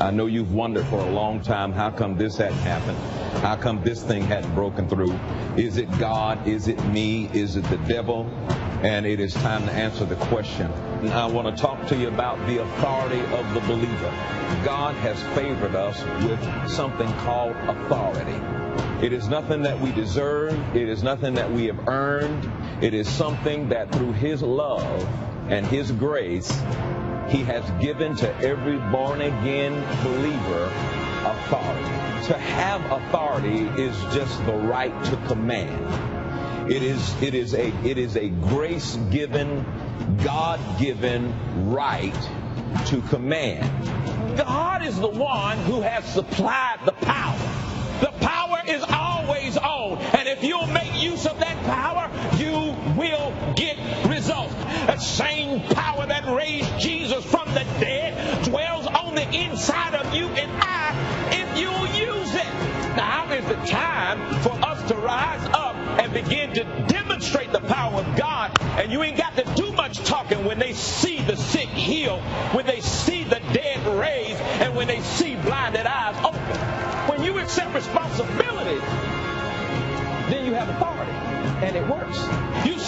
I know you've wondered for a long time how come this hadn't happened? How come this thing hadn't broken through? Is it God? Is it me? Is it the devil? And it is time to answer the question. I want to talk to you about the authority of the believer. God has favored us with something called authority. It is nothing that we deserve. It is nothing that we have earned. It is something that through His love and His grace, He has given to every born again believer authority. To have authority is just the right to command. It is, it is a, it is a grace given, God given right to command. God is the one who has supplied the power. The power is always on. And if you'll make use of that power, you will get. That same power that raised Jesus from the dead dwells on the inside of you and I if you'll use it. Now is the time for us to rise up and begin to demonstrate the power of God. And you ain't got to do much talking when they see the sick healed, when they see the dead raised, and when they see blinded eyes open. When you accept responsibility, then you have authority. And it works. You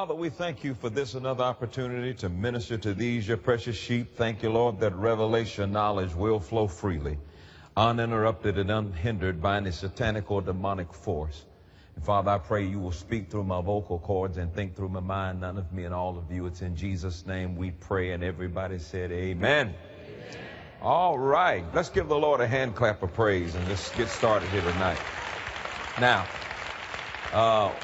Father, we thank you for this another opportunity to minister to these, your precious sheep. Thank you, Lord, that revelation knowledge will flow freely, uninterrupted and unhindered by any satanic or demonic force. And Father, I pray you will speak through my vocal cords and think through my mind, none of me and all of you. It's in Jesus' name we pray. And everybody said, Amen. Amen. All right. Let's give the Lord a hand clap of praise and let's get started here tonight. Now, uh,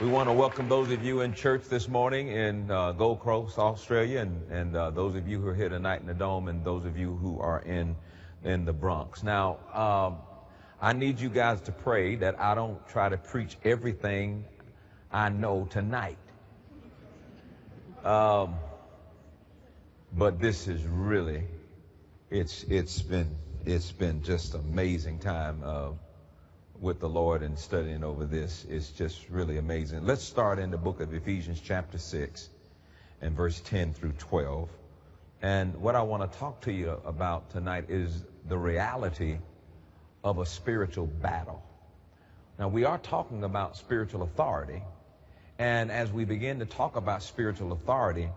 we want to welcome those of you in church this morning in uh, Gold Coast, Australia, and, and uh, those of you who are here tonight in the Dome, and those of you who are in in the Bronx. Now, um, I need you guys to pray that I don't try to preach everything I know tonight. Um, but this is really, it's it's been it's been just amazing time. Uh, with the Lord and studying over this is just really amazing. Let's start in the book of Ephesians, chapter 6, and verse 10 through 12. And what I want to talk to you about tonight is the reality of a spiritual battle. Now, we are talking about spiritual authority. And as we begin to talk about spiritual authority,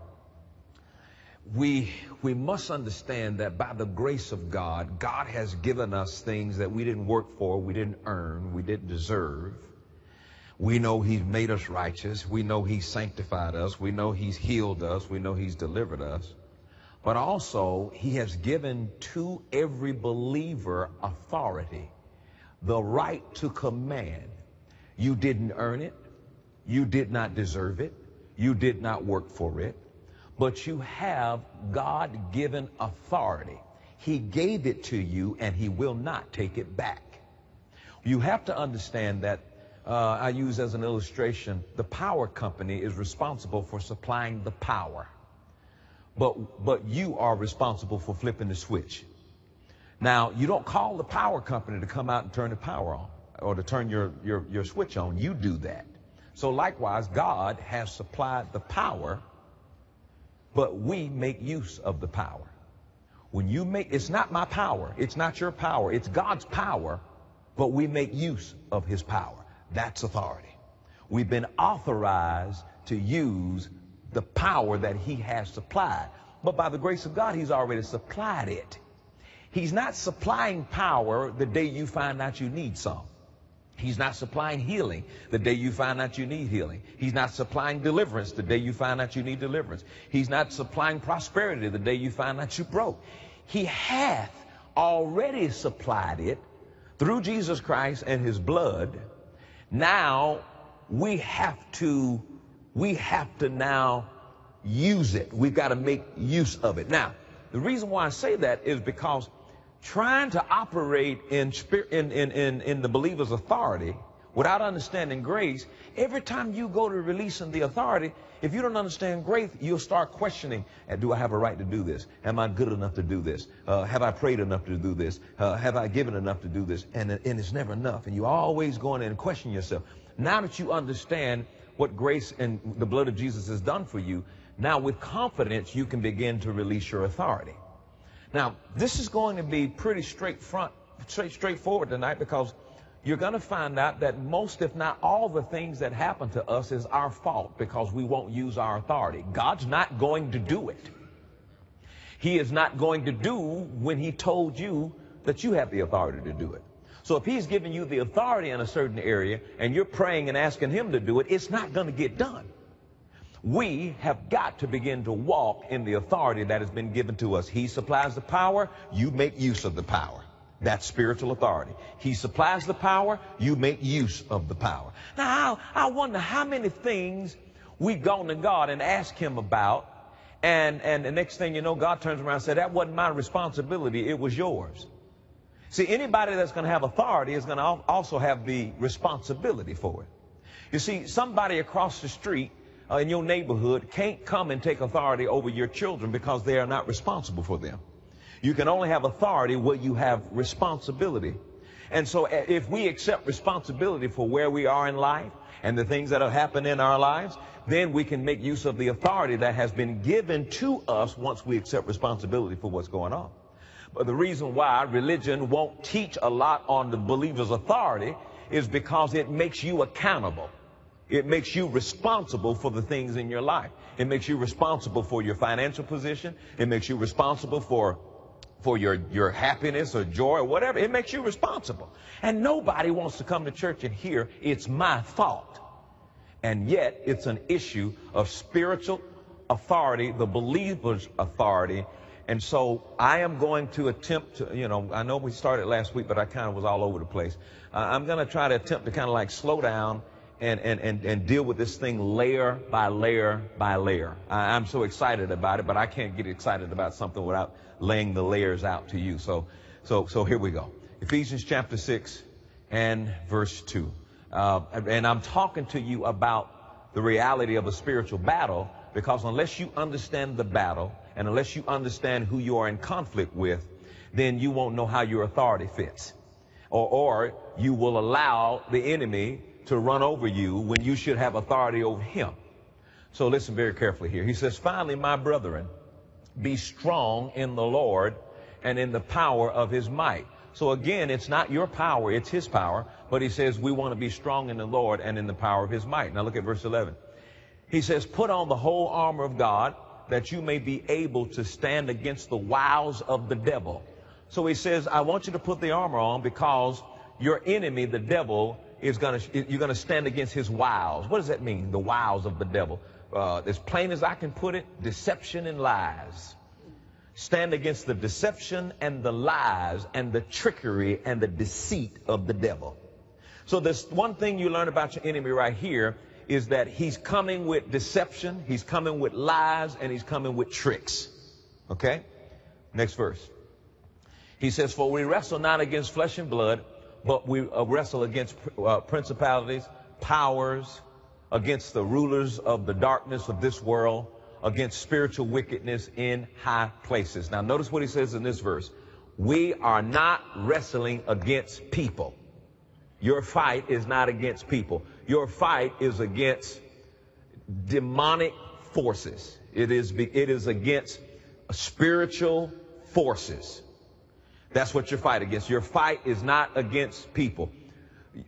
we, we must understand that by the grace of God, God has given us things that we didn't work for, we didn't earn, we didn't deserve. We know He's made us righteous. We know He's sanctified us. We know He's healed us. We know He's delivered us. But also, He has given to every believer authority, the right to command. You didn't earn it. You did not deserve it. You did not work for it but you have God given authority. He gave it to you and he will not take it back. You have to understand that uh, I use as an illustration, the power company is responsible for supplying the power. But, but you are responsible for flipping the switch. Now, you don't call the power company to come out and turn the power on or to turn your, your, your switch on. You do that. So likewise, God has supplied the power but we make use of the power. When you make, it's not my power. It's not your power. It's God's power, but we make use of his power. That's authority. We've been authorized to use the power that he has supplied. But by the grace of God, he's already supplied it. He's not supplying power the day you find out you need some. He's not supplying healing the day you find out you need healing. He's not supplying deliverance the day you find out you need deliverance. He's not supplying prosperity the day you find out you broke. He hath already supplied it through Jesus Christ and his blood. Now we have to, we have to now use it. We've got to make use of it. Now, the reason why I say that is because trying to operate in, in, in, in, the believer's authority without understanding grace, every time you go to releasing the authority, if you don't understand grace, you'll start questioning, uh, do I have a right to do this? Am I good enough to do this? Uh, have I prayed enough to do this? Uh, have I given enough to do this? And, and it's never enough. And you're always go in and question yourself. Now that you understand what grace and the blood of Jesus has done for you, now with confidence, you can begin to release your authority. Now, this is going to be pretty straight front, straight, straightforward tonight because you're going to find out that most, if not all, the things that happen to us is our fault because we won't use our authority. God's not going to do it. He is not going to do when He told you that you have the authority to do it. So if He's giving you the authority in a certain area and you're praying and asking Him to do it, it's not going to get done. We have got to begin to walk in the authority that has been given to us. He supplies the power, you make use of the power. That's spiritual authority. He supplies the power, you make use of the power. Now, I, I wonder how many things we've gone to God and asked Him about, and, and the next thing you know, God turns around and said, That wasn't my responsibility, it was yours. See, anybody that's going to have authority is going to also have the responsibility for it. You see, somebody across the street uh, in your neighborhood can't come and take authority over your children because they are not responsible for them. You can only have authority where you have responsibility. And so uh, if we accept responsibility for where we are in life and the things that have happened in our lives, then we can make use of the authority that has been given to us once we accept responsibility for what's going on. But the reason why religion won't teach a lot on the believer's authority is because it makes you accountable. It makes you responsible for the things in your life. It makes you responsible for your financial position. It makes you responsible for for your, your happiness or joy or whatever. It makes you responsible. And nobody wants to come to church and hear it's my fault. And yet it's an issue of spiritual authority, the believer's authority. And so I am going to attempt to, you know, I know we started last week, but I kind of was all over the place. Uh, I'm going to try to attempt to kind of like slow down and, and, and, and deal with this thing layer by layer by layer. I, I'm so excited about it, but I can't get excited about something without laying the layers out to you. So, so, so here we go. Ephesians chapter 6 and verse 2. Uh, and I'm talking to you about the reality of a spiritual battle because unless you understand the battle and unless you understand who you are in conflict with, then you won't know how your authority fits. Or, or you will allow the enemy to run over you when you should have authority over him. So listen very carefully here. He says, finally, my brethren, be strong in the Lord and in the power of his might. So again, it's not your power, it's his power. But he says we want to be strong in the Lord and in the power of his might. Now look at verse 11. He says, put on the whole armor of God that you may be able to stand against the wiles of the devil. So he says, I want you to put the armor on because your enemy, the devil, is going to, you're going to stand against his wiles. What does that mean? The wiles of the devil uh, as plain as I can put it, deception and lies. Stand against the deception and the lies and the trickery and the deceit of the devil. So this one thing you learn about your enemy right here is that he's coming with deception, he's coming with lies, and he's coming with tricks. Okay? Next verse. He says, For we wrestle not against flesh and blood, but we uh, wrestle against uh, principalities, powers, against the rulers of the darkness of this world, against spiritual wickedness in high places. Now, notice what he says in this verse. We are not wrestling against people. Your fight is not against people. Your fight is against demonic forces. It is, it is against spiritual forces. That's what your fight against. Your fight is not against people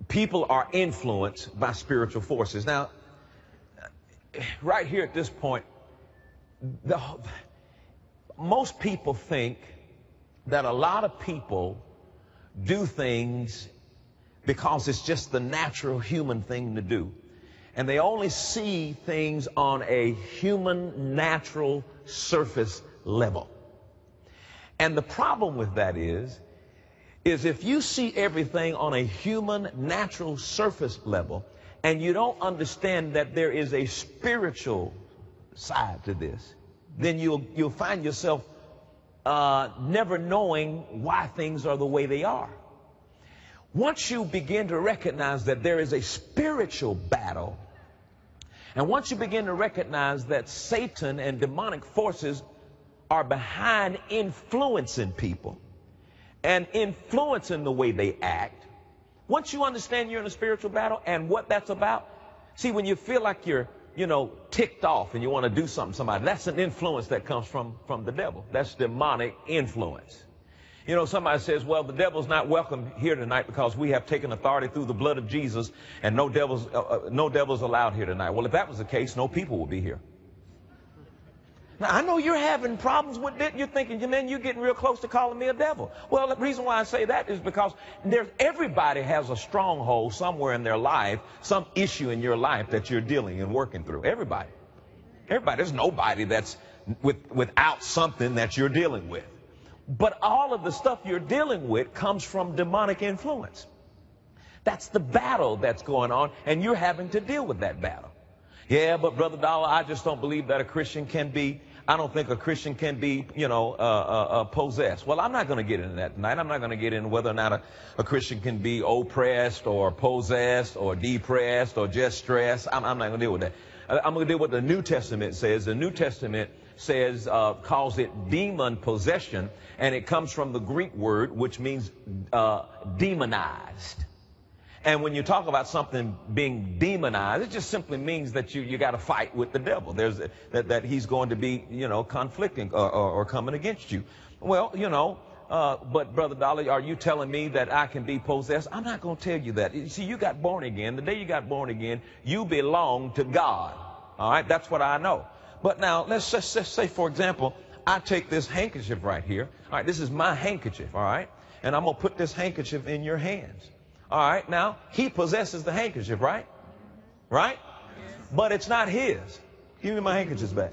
people are influenced by spiritual forces. Now, right here at this point, the, most people think that a lot of people do things because it's just the natural human thing to do. And they only see things on a human, natural surface level. And the problem with that is, is if you see everything on a human, natural surface level, and you don't understand that there is a spiritual side to this, then you'll, you'll find yourself uh, never knowing why things are the way they are. once you begin to recognize that there is a spiritual battle, and once you begin to recognize that Satan and demonic forces are behind influencing people and influencing the way they act, once you understand you're in a spiritual battle and what that's about, see, when you feel like you're, you know, ticked off and you want to do something somebody, that's an influence that comes from, from the devil. That's demonic influence. You know, somebody says, well, the devil's not welcome here tonight because we have taken authority through the blood of Jesus and no devils, uh, uh, no devils allowed here tonight. Well, if that was the case, no people would be here. Now, I know you're having problems with it. You're thinking, man, you're getting real close to calling me a devil. Well, the reason why I say that is because there's, everybody has a stronghold somewhere in their life, some issue in your life that you're dealing and working through. Everybody. Everybody. There's nobody that's with, without something that you're dealing with. But all of the stuff you're dealing with comes from demonic influence. That's the battle that's going on, and you're having to deal with that battle. Yeah, but Brother Dollar, I just don't believe that a Christian can be I don't think a Christian can be, you know, uh, uh, uh, possessed. Well, I'm not going to get into that tonight. I'm not going to get into whether or not a, a, Christian can be oppressed or possessed or depressed or just stressed. I'm, I'm not going to deal with that. I'm going to deal with what the New Testament says. The New Testament says, uh, calls it demon possession, and it comes from the Greek word, which means uh, demonized. And when you talk about something being demonized, it just simply means that you, you got to fight with the devil. There's a, that, that he's going to be, you know, conflicting or, or, or coming against you. Well, you know, uh, but Brother Dollar, are you telling me that I can be possessed? I'm not going to tell you that. You see, you got born again. The day you got born again, you belong to God. All right, that's what I know. But now, let's just, just say, for example, I take this handkerchief right here. All right, this is my handkerchief. All right, and I'm gonna put this handkerchief in your hands. All right, now, he possesses the handkerchief, right? Right? But it's not his. Give me my handkerchief back.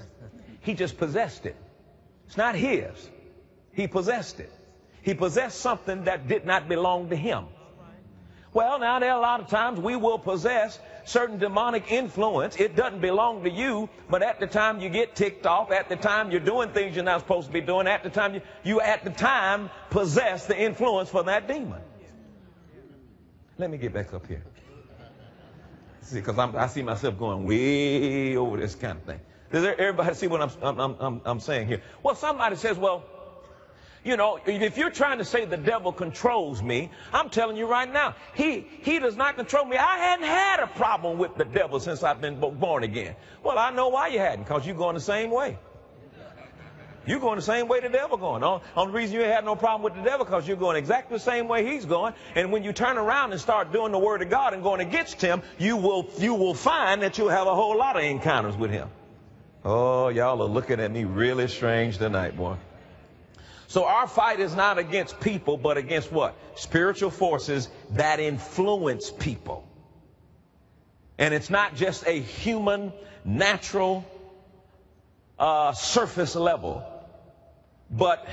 He just possessed it. It's not his. He possessed it. He possessed something that did not belong to him. Well, now there are a lot of times we will possess certain demonic influence. It doesn't belong to you, but at the time you get ticked off, at the time you're doing things you're not supposed to be doing, at the time you, you at the time possess the influence for that demon. Let me get back up here. See, because I see myself going way over this kind of thing. Does everybody see what I'm, I'm, I'm, I'm saying here? Well, somebody says, well, you know, if you're trying to say the devil controls me, I'm telling you right now, he, he does not control me. I hadn't had a problem with the devil since I've been born again. Well, I know why you hadn't, because you're going the same way. You're going the same way the devil going. On, the reason you had no problem with the devil because you're going exactly the same way he's going. And when you turn around and start doing the word of God and going against him, you will you will find that you'll have a whole lot of encounters with him. Oh, y'all are looking at me really strange tonight, boy. So our fight is not against people, but against what? Spiritual forces that influence people. And it's not just a human, natural, uh, surface level but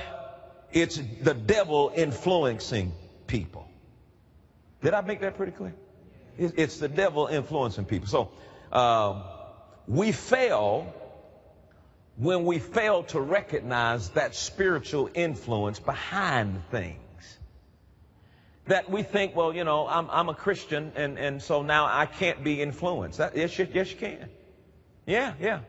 it's the devil influencing people. Did I make that pretty clear? It's the devil influencing people. So um, we fail when we fail to recognize that spiritual influence behind things. That we think, well, you know, I'm, I'm a Christian, and, and so now I can't be influenced. That, yes, you, yes, you can. Yeah, yeah.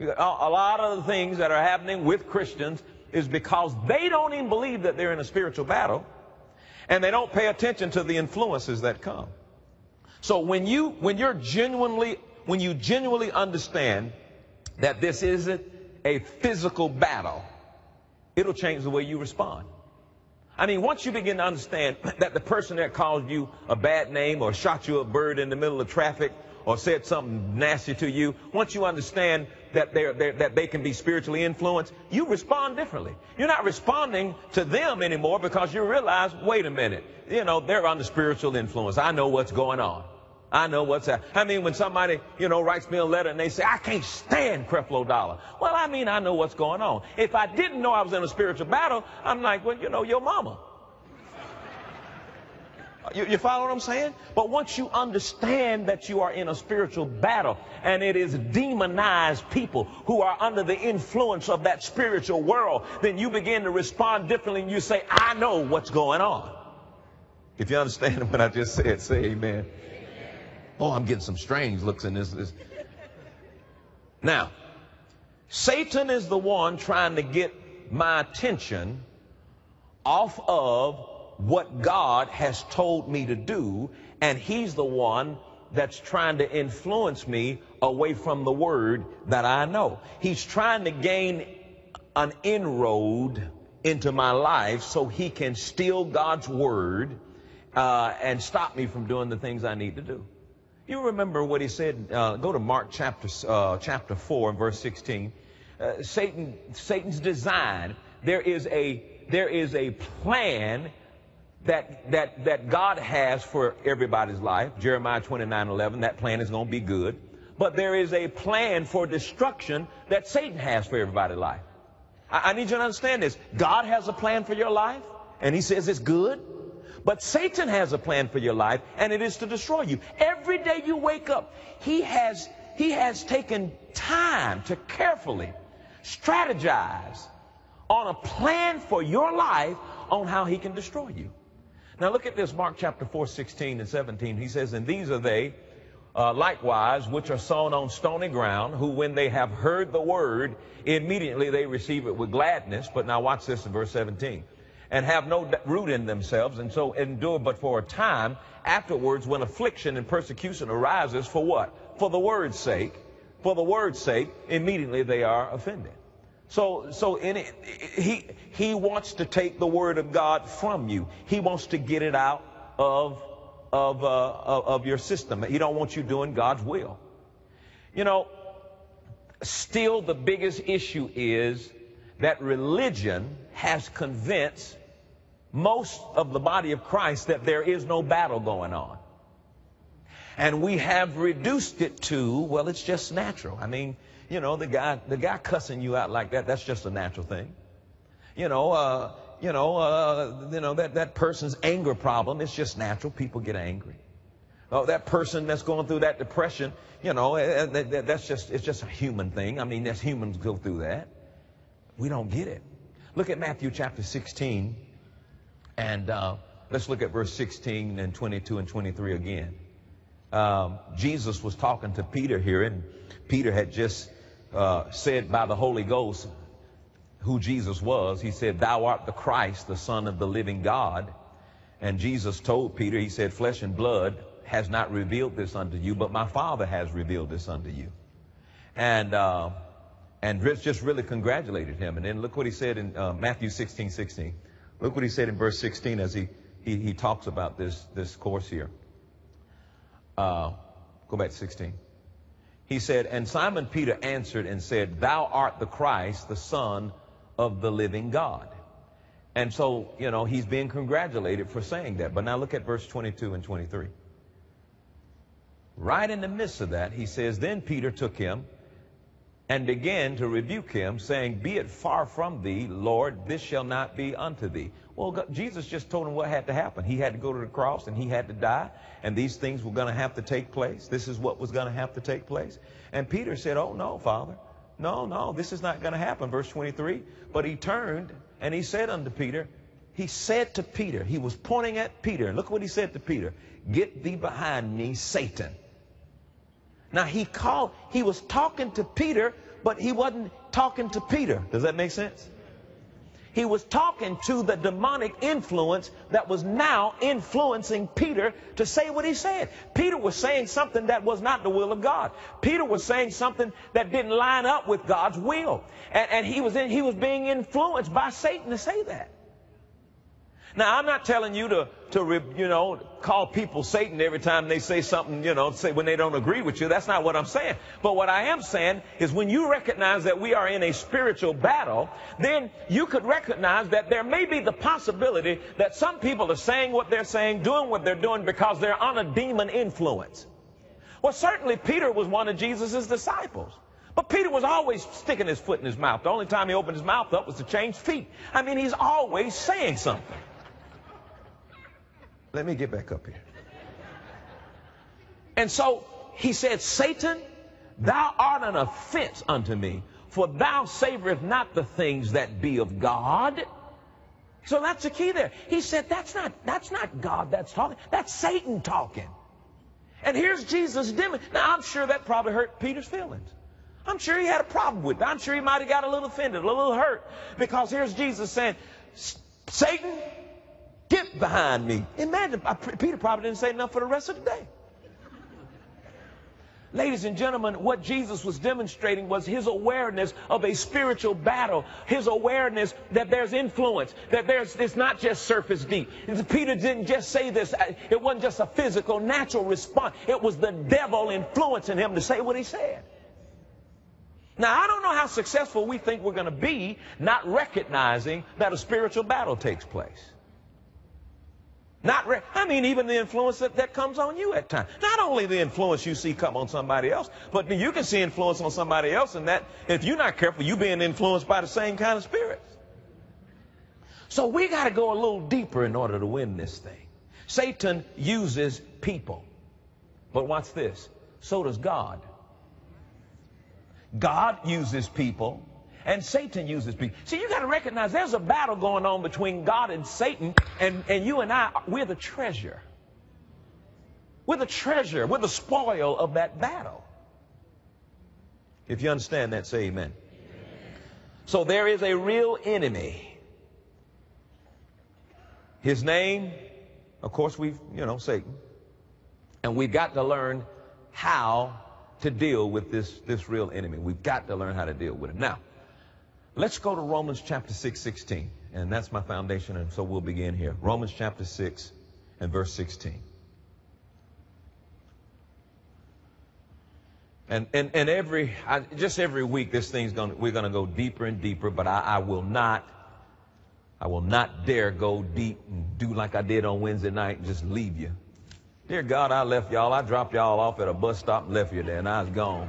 A lot of the things that are happening with Christians is because they don't even believe that they're in a spiritual battle and they don't pay attention to the influences that come. So when you, when you're genuinely, when you genuinely understand that this isn't a physical battle, it'll change the way you respond. I mean, once you begin to understand that the person that called you a bad name or shot you a bird in the middle of traffic or said something nasty to you, once you understand that, they're, they're, that they can be spiritually influenced, you respond differently. You're not responding to them anymore because you realize, wait a minute, you know, they're under spiritual influence. I know what's going on. I know what's. I mean, when somebody, you know, writes me a letter and they say, I can't stand Creflo Dollar. Well, I mean, I know what's going on. If I didn't know I was in a spiritual battle, I'm like, well, you know, your mama. You, you, follow what I'm saying? But once you understand that you are in a spiritual battle and it is demonized people who are under the influence of that spiritual world, then you begin to respond differently and you say, I know what's going on. If you understand what I just said, say amen. Oh, I'm getting some strange looks in this. this. Now, Satan is the one trying to get my attention off of what God has told me to do, and he's the one that's trying to influence me away from the word that I know. He's trying to gain an inroad into my life so he can steal God's word uh, and stop me from doing the things I need to do. You remember what he said? Uh, go to Mark chapter uh, chapter four and verse sixteen. Uh, Satan Satan's design. There is a there is a plan that that that God has for everybody's life. Jeremiah twenty nine eleven. That plan is going to be good. But there is a plan for destruction that Satan has for everybody's life. I, I need you to understand this. God has a plan for your life, and He says it's good. But Satan has a plan for your life, and it is to destroy you. Every day you wake up, he has, he has taken time to carefully strategize on a plan for your life on how he can destroy you. Now look at this, Mark chapter 4, 16 and 17. He says, And these are they, uh, likewise, which are sown on stony ground, who when they have heard the word, immediately they receive it with gladness. But now watch this in verse 17 and have no root in themselves, and so endure but for a time. Afterwards, when affliction and persecution arises, for what? For the word's sake. For the word's sake, immediately they are offended. So, so in it, he, he wants to take the word of God from you. He wants to get it out of, of, uh, of your system. He don't want you doing God's will. You know, still the biggest issue is that religion has convinced most of the body of Christ that there is no battle going on. And we have reduced it to, well, it's just natural. I mean, you know, the guy, the guy cussing you out like that, that's just a natural thing. You know, uh, you know, uh, you know, that, that person's anger problem, it's just natural. People get angry. Oh, that person that's going through that depression, you know, eh, eh, that, that, that's just, it's just a human thing. I mean, that's humans go through that. We don't get it. Look at Matthew chapter 16, and uh, let's look at verse 16 and 22 and 23 again. Um, Jesus was talking to Peter here, and Peter had just uh, said by the Holy Ghost who Jesus was. He said, Thou art the Christ, the Son of the living God. And Jesus told Peter, He said, Flesh and blood has not revealed this unto you, but my Father has revealed this unto you. And uh, and just really congratulated him. And then look what he said in uh, Matthew 16, 16. Look what he said in verse 16 as he, he, he talks about this, this course here. Uh, go back to 16. He said, And Simon Peter answered and said, Thou art the Christ, the Son of the living God. And so, you know, he's being congratulated for saying that. But now look at verse 22 and 23. Right in the midst of that, he says, Then Peter took him and began to rebuke him, saying, Be it far from thee, Lord, this shall not be unto thee. Well, God, Jesus just told him what had to happen. He had to go to the cross and he had to die, and these things were going to have to take place. This is what was going to have to take place. And Peter said, Oh, no, Father. No, no, this is not going to happen. Verse 23. But he turned and he said unto Peter, He said to Peter, he was pointing at Peter, and look what he said to Peter Get thee behind me, Satan. Now he called, he was talking to Peter, but he wasn't talking to Peter. Does that make sense? He was talking to the demonic influence that was now influencing Peter to say what he said. Peter was saying something that was not the will of God. Peter was saying something that didn't line up with God's will. And, and he, was in, he was being influenced by Satan to say that. Now, I'm not telling you to, to, you know, call people Satan every time they say something, you know, say when they don't agree with you. That's not what I'm saying. But what I am saying is when you recognize that we are in a spiritual battle, then you could recognize that there may be the possibility that some people are saying what they're saying, doing what they're doing because they're on a demon influence. Well, certainly Peter was one of Jesus' disciples. But Peter was always sticking his foot in his mouth. The only time he opened his mouth up was to change feet. I mean, he's always saying something. Let me get back up here. And so he said, Satan, thou art an offense unto me, for thou savorest not the things that be of God, So that's the key there. He said, that's not, that's not God that's talking. That's Satan talking. And here's Jesus dim. Now, I'm sure that probably hurt Peter's feelings. I'm sure he had a problem with it. I'm sure he might have got a little offended, a little hurt. Because here's Jesus saying, Satan, get behind me. Imagine, Peter probably didn't say enough for the rest of the day. Ladies and gentlemen, what Jesus was demonstrating was his awareness of a spiritual battle, his awareness that there's influence, that there's, it's not just surface deep. Peter didn't just say this, uh, it wasn't just a physical, natural response. It was the devil influencing him to say what he said. Now, I don't know how successful we think we're going to be not recognizing that a spiritual battle takes place. Not re- I mean, even the influence that, that comes on you at times. Not only the influence you see come on somebody else, but you can see influence on somebody else, and that if you're not careful, you're being influenced by the same kind of spirits. So we got to go a little deeper in order to win this thing. Satan uses people. But watch this. So does God. God uses people and Satan uses people. See, you got to recognize there's a battle going on between God and Satan, and, and you and I, we're the treasure. We're the treasure. We're the spoil of that battle. If you understand that, say amen. So there is a real enemy. His name, of course, we've, you know, Satan. And we've got to learn how to deal with this, this real enemy. We've got to learn how to deal with it. Now, Let's go to Romans chapter 6, 16. And that's my foundation, and so we'll begin here. Romans chapter 6 and verse 16. And, and, and every, I, just every week, this thing's going to, we're going to go deeper and deeper, but I, I will not, I will not dare go deep and do like I did on Wednesday night and just leave you. Dear God, I left y'all. I dropped y'all off at a bus stop and left you there, and I was gone.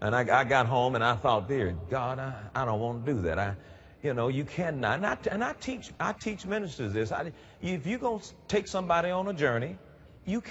And I, I got home and I thought, dear God, I, I don't want to do that. I, you know, you cannot. And I, and I teach, I teach ministers this. I, if you're going to take somebody on a journey, you can't.